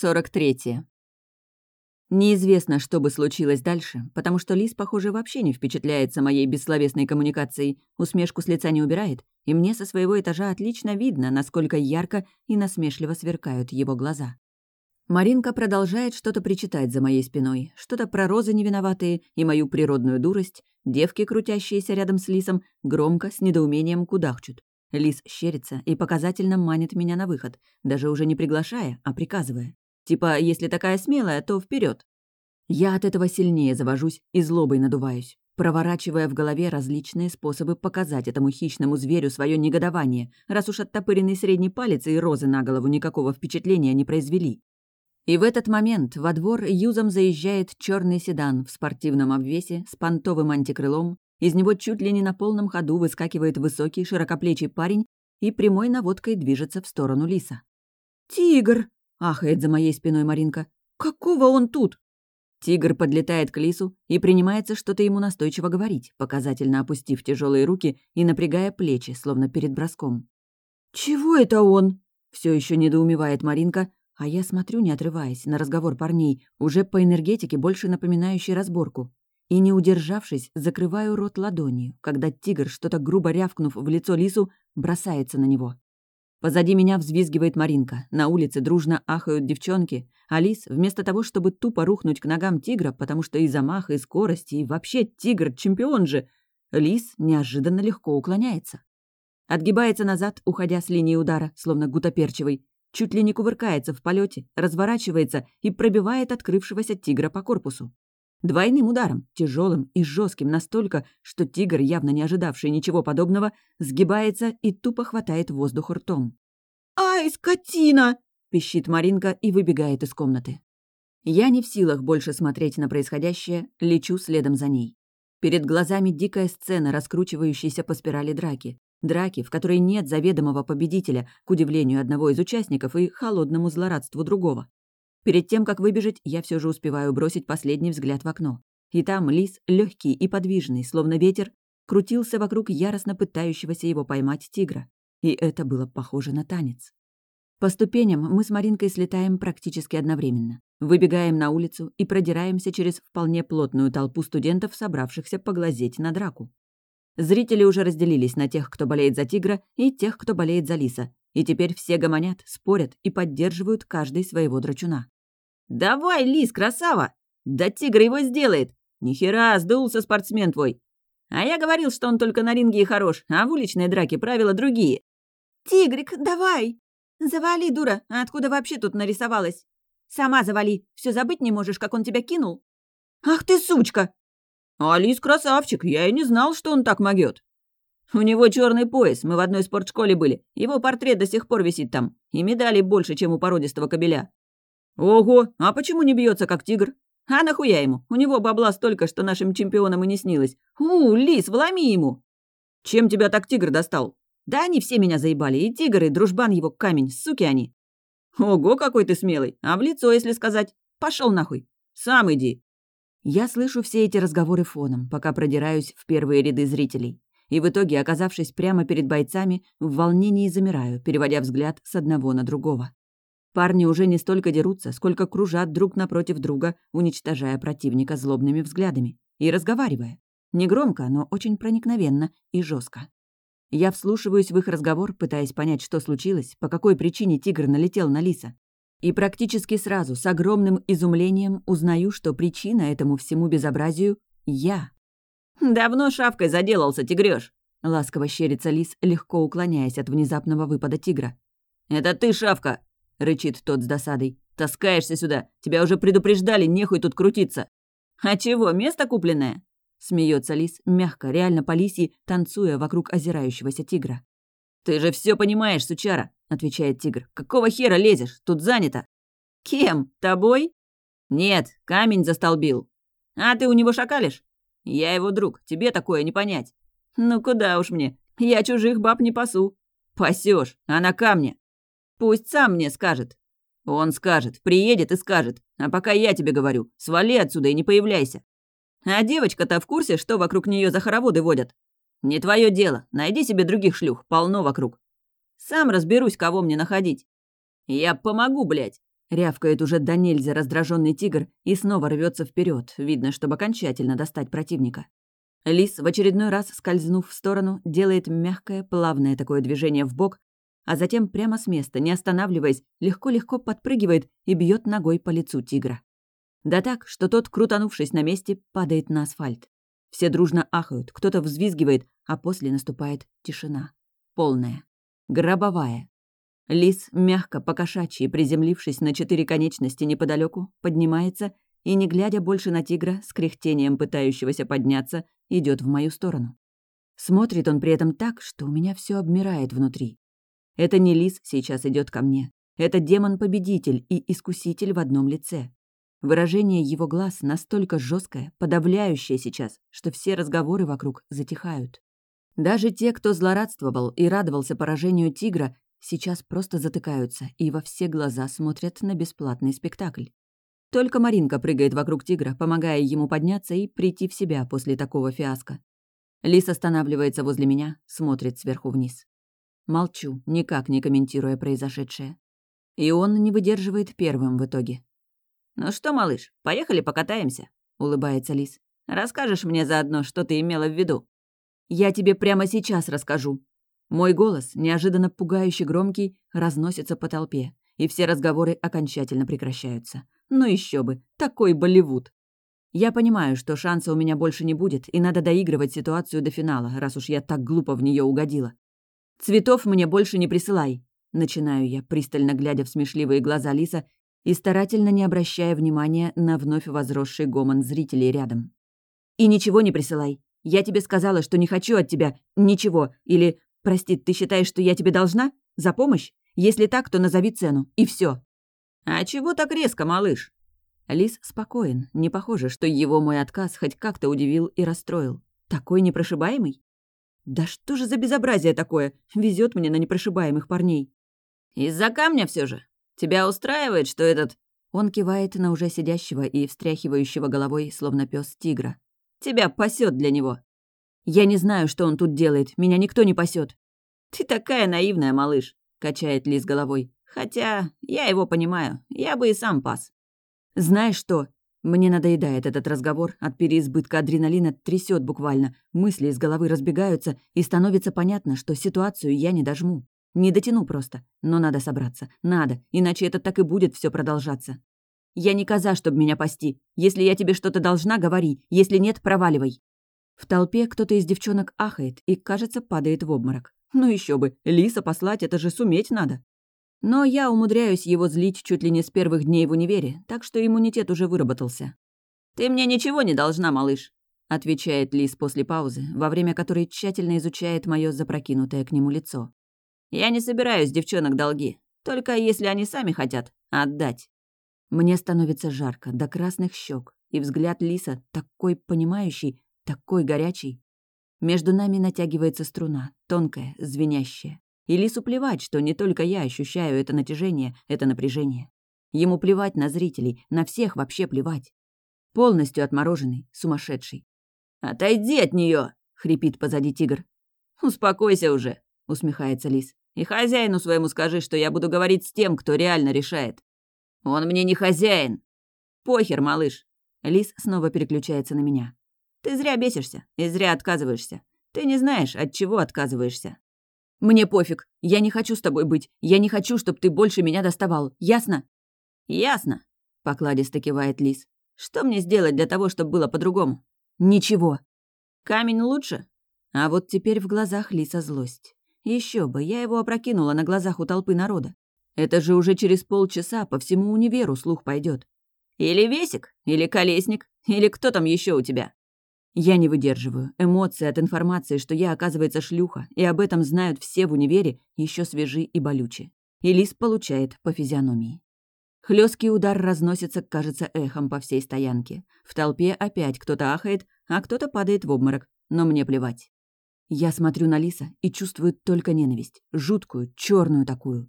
43. Неизвестно, что бы случилось дальше, потому что Лис, похоже, вообще не впечатляется моей бессловесной коммуникацией, усмешку с лица не убирает, и мне со своего этажа отлично видно, насколько ярко и насмешливо сверкают его глаза. Маринка продолжает что-то причитать за моей спиной, что-то про розы невиноватые и мою природную дурость, девки, крутящиеся рядом с Лисом, громко, с недоумением кудахчут. Лис щерится и показательно манит меня на выход, даже уже не приглашая, а приказывая. Типа, если такая смелая, то вперед. Я от этого сильнее завожусь и злобой надуваюсь, проворачивая в голове различные способы показать этому хищному зверю свое негодование, раз уж оттопыренный средний палец и розы на голову никакого впечатления не произвели. И в этот момент во двор юзом заезжает черный седан в спортивном обвесе с понтовым антикрылом, из него чуть ли не на полном ходу выскакивает высокий широкоплечий парень и прямой наводкой движется в сторону лиса. «Тигр!» Ахает за моей спиной Маринка. «Какого он тут?» Тигр подлетает к лису и принимается что-то ему настойчиво говорить, показательно опустив тяжелые руки и напрягая плечи, словно перед броском. «Чего это он?» Все еще недоумевает Маринка, а я смотрю, не отрываясь, на разговор парней, уже по энергетике больше напоминающей разборку. И, не удержавшись, закрываю рот ладонью, когда тигр, что-то грубо рявкнув в лицо лису, бросается на него. Позади меня взвизгивает Маринка. На улице дружно ахают девчонки. Алис, вместо того, чтобы тупо рухнуть к ногам тигра, потому что и замах, и скорость, и вообще тигр — чемпион же, Лис неожиданно легко уклоняется. Отгибается назад, уходя с линии удара, словно гутоперчивый. Чуть ли не кувыркается в полете, разворачивается и пробивает открывшегося тигра по корпусу. Двойным ударом, тяжелым и жестким настолько, что тигр, явно не ожидавший ничего подобного, сгибается и тупо хватает воздух ртом. «Ай, скотина!» — пищит Маринка и выбегает из комнаты. Я не в силах больше смотреть на происходящее, лечу следом за ней. Перед глазами дикая сцена, раскручивающаяся по спирали драки. Драки, в которой нет заведомого победителя, к удивлению одного из участников и холодному злорадству другого. Перед тем, как выбежать, я все же успеваю бросить последний взгляд в окно. И там лис, легкий и подвижный, словно ветер, крутился вокруг яростно пытающегося его поймать тигра. И это было похоже на танец. По ступеням мы с Маринкой слетаем практически одновременно. Выбегаем на улицу и продираемся через вполне плотную толпу студентов, собравшихся поглазеть на драку. Зрители уже разделились на тех, кто болеет за тигра, и тех, кто болеет за лиса, и теперь все гомонят, спорят и поддерживают каждый своего драчуна. «Давай, лис, красава! Да тигр его сделает! Нихера, сдулся спортсмен твой! А я говорил, что он только на ринге и хорош, а в уличной драке правила другие!» «Тигрик, давай! Завали, дура! А откуда вообще тут нарисовалась? Сама завали! Все забыть не можешь, как он тебя кинул!» «Ах ты сучка!» «А лис красавчик, я и не знал, что он так могет!» У него черный пояс, мы в одной спортшколе были. Его портрет до сих пор висит там. И медалей больше, чем у породистого кобеля. Ого, а почему не бьется как тигр? А нахуя ему? У него бабла столько, что нашим чемпионам и не снилось. У, лис, вломи ему! Чем тебя так тигр достал? Да они все меня заебали, и тигр, и дружбан его камень, суки они. Ого, какой ты смелый, а в лицо, если сказать. Пошел нахуй. Сам иди. Я слышу все эти разговоры фоном, пока продираюсь в первые ряды зрителей и в итоге, оказавшись прямо перед бойцами, в волнении замираю, переводя взгляд с одного на другого. Парни уже не столько дерутся, сколько кружат друг напротив друга, уничтожая противника злобными взглядами и разговаривая. Негромко, но очень проникновенно и жестко. Я вслушиваюсь в их разговор, пытаясь понять, что случилось, по какой причине тигр налетел на лиса. И практически сразу, с огромным изумлением, узнаю, что причина этому всему безобразию — я. «Давно шавкой заделался, тигрёш!» — ласково щерится лис, легко уклоняясь от внезапного выпада тигра. «Это ты, шавка!» — рычит тот с досадой. «Таскаешься сюда! Тебя уже предупреждали, нехуй тут крутиться!» «А чего, место купленное?» — смеется лис, мягко, реально по лисьи, танцуя вокруг озирающегося тигра. «Ты же все понимаешь, сучара!» — отвечает тигр. «Какого хера лезешь? Тут занято!» «Кем? Тобой?» «Нет, камень застолбил». «А ты у него шакалишь?» Я его друг, тебе такое не понять. Ну куда уж мне, я чужих баб не пасу. Пасешь, а на камне. Пусть сам мне скажет. Он скажет, приедет и скажет. А пока я тебе говорю, свали отсюда и не появляйся. А девочка-то в курсе, что вокруг нее за хороводы водят? Не твое дело, найди себе других шлюх, полно вокруг. Сам разберусь, кого мне находить. Я помогу, блядь. Рявкает уже до нельзя раздраженный тигр и снова рвется вперед, видно, чтобы окончательно достать противника. Лис, в очередной раз скользнув в сторону, делает мягкое, плавное такое движение в бок, а затем прямо с места, не останавливаясь, легко-легко подпрыгивает и бьет ногой по лицу тигра. Да так, что тот, крутанувшись на месте, падает на асфальт. Все дружно ахают, кто-то взвизгивает, а после наступает тишина. Полная. Гробовая. Лис, мягко покошачьи, приземлившись на четыре конечности неподалеку, поднимается и, не глядя больше на тигра, с кряхтением пытающегося подняться, идет в мою сторону. Смотрит он при этом так, что у меня все обмирает внутри. Это не лис сейчас идет ко мне. Это демон-победитель и искуситель в одном лице. Выражение его глаз настолько жесткое, подавляющее сейчас, что все разговоры вокруг затихают. Даже те, кто злорадствовал и радовался поражению тигра, сейчас просто затыкаются и во все глаза смотрят на бесплатный спектакль. Только Маринка прыгает вокруг тигра, помогая ему подняться и прийти в себя после такого фиаско. Лис останавливается возле меня, смотрит сверху вниз. Молчу, никак не комментируя произошедшее. И он не выдерживает первым в итоге. «Ну что, малыш, поехали покатаемся?» — улыбается Лис. «Расскажешь мне заодно, что ты имела в виду?» «Я тебе прямо сейчас расскажу». Мой голос, неожиданно пугающе громкий, разносится по толпе, и все разговоры окончательно прекращаются. Ну еще бы, такой Болливуд. Я понимаю, что шанса у меня больше не будет, и надо доигрывать ситуацию до финала, раз уж я так глупо в нее угодила. «Цветов мне больше не присылай», — начинаю я, пристально глядя в смешливые глаза Лиса и старательно не обращая внимания на вновь возросший гомон зрителей рядом. «И ничего не присылай. Я тебе сказала, что не хочу от тебя ничего. Или, прости, ты считаешь, что я тебе должна? За помощь? Если так, то назови цену. И все. «А чего так резко, малыш?» Лис спокоен. Не похоже, что его мой отказ хоть как-то удивил и расстроил. Такой непрошибаемый? Да что же за безобразие такое? Везет мне на непрошибаемых парней. Из-за камня все же. Тебя устраивает, что этот... Он кивает на уже сидящего и встряхивающего головой, словно пес тигра. Тебя пасет для него. Я не знаю, что он тут делает. Меня никто не пасет. Ты такая наивная, малыш, качает Лис головой. Хотя я его понимаю. Я бы и сам пас. Знаешь что? Мне надоедает этот разговор, от переизбытка адреналина трясет буквально, мысли из головы разбегаются, и становится понятно, что ситуацию я не дожму. Не дотяну просто, но надо собраться, надо, иначе это так и будет все продолжаться. Я не коза, чтобы меня пасти. Если я тебе что-то должна, говори, если нет, проваливай. В толпе кто-то из девчонок ахает и, кажется, падает в обморок. Ну еще бы, лиса послать, это же суметь надо. Но я умудряюсь его злить чуть ли не с первых дней в универе, так что иммунитет уже выработался. «Ты мне ничего не должна, малыш», — отвечает Лис после паузы, во время которой тщательно изучает мое запрокинутое к нему лицо. «Я не собираюсь девчонок долги, только если они сами хотят отдать». Мне становится жарко, до красных щек, и взгляд Лиса такой понимающий, такой горячий. Между нами натягивается струна, тонкая, звенящая. И Лису плевать, что не только я ощущаю это натяжение, это напряжение. Ему плевать на зрителей, на всех вообще плевать. Полностью отмороженный, сумасшедший. «Отойди от нее! хрипит позади тигр. «Успокойся уже!» — усмехается лис. «И хозяину своему скажи, что я буду говорить с тем, кто реально решает. Он мне не хозяин!» «Похер, малыш!» Лис снова переключается на меня. «Ты зря бесишься и зря отказываешься. Ты не знаешь, от чего отказываешься. «Мне пофиг. Я не хочу с тобой быть. Я не хочу, чтобы ты больше меня доставал. Ясно?» «Ясно», — покладисто кивает Лис. «Что мне сделать для того, чтобы было по-другому?» «Ничего». «Камень лучше?» А вот теперь в глазах Лиса злость. Еще бы, я его опрокинула на глазах у толпы народа. Это же уже через полчаса по всему универу слух пойдет. Или Весик, или Колесник, или кто там еще у тебя? Я не выдерживаю. Эмоции от информации, что я, оказывается, шлюха, и об этом знают все в универе, еще свежи и болючи. И Лис получает по физиономии. Хлесткий удар разносится, кажется, эхом по всей стоянке. В толпе опять кто-то ахает, а кто-то падает в обморок, но мне плевать. Я смотрю на Лиса и чувствую только ненависть, жуткую, черную такую.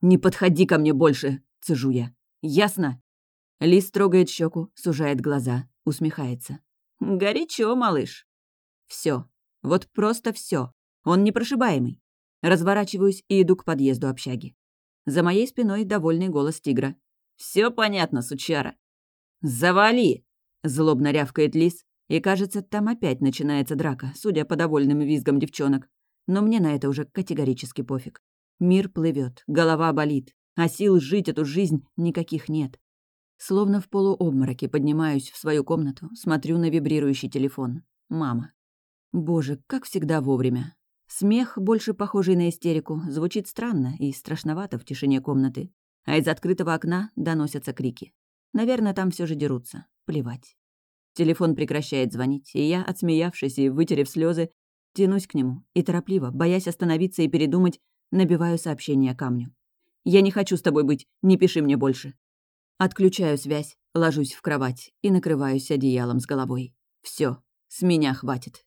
«Не подходи ко мне больше!» — цежу я. «Ясно?» Лис трогает щеку, сужает глаза, усмехается. «Горячо, малыш». Все, Вот просто все. Он непрошибаемый. Разворачиваюсь и иду к подъезду общаги. За моей спиной довольный голос тигра. Все понятно, сучара». «Завали!» — злобно рявкает лис, и, кажется, там опять начинается драка, судя по довольным визгам девчонок. Но мне на это уже категорически пофиг. Мир плывет, голова болит, а сил жить эту жизнь никаких нет. Словно в полуобмороке поднимаюсь в свою комнату, смотрю на вибрирующий телефон. Мама. Боже, как всегда вовремя. Смех, больше похожий на истерику, звучит странно и страшновато в тишине комнаты. А из открытого окна доносятся крики. Наверное, там все же дерутся. Плевать. Телефон прекращает звонить, и я, отсмеявшись и вытерев слезы, тянусь к нему и торопливо, боясь остановиться и передумать, набиваю сообщение камню. «Я не хочу с тобой быть, не пиши мне больше». Отключаю связь, ложусь в кровать и накрываюсь одеялом с головой. Все, с меня хватит.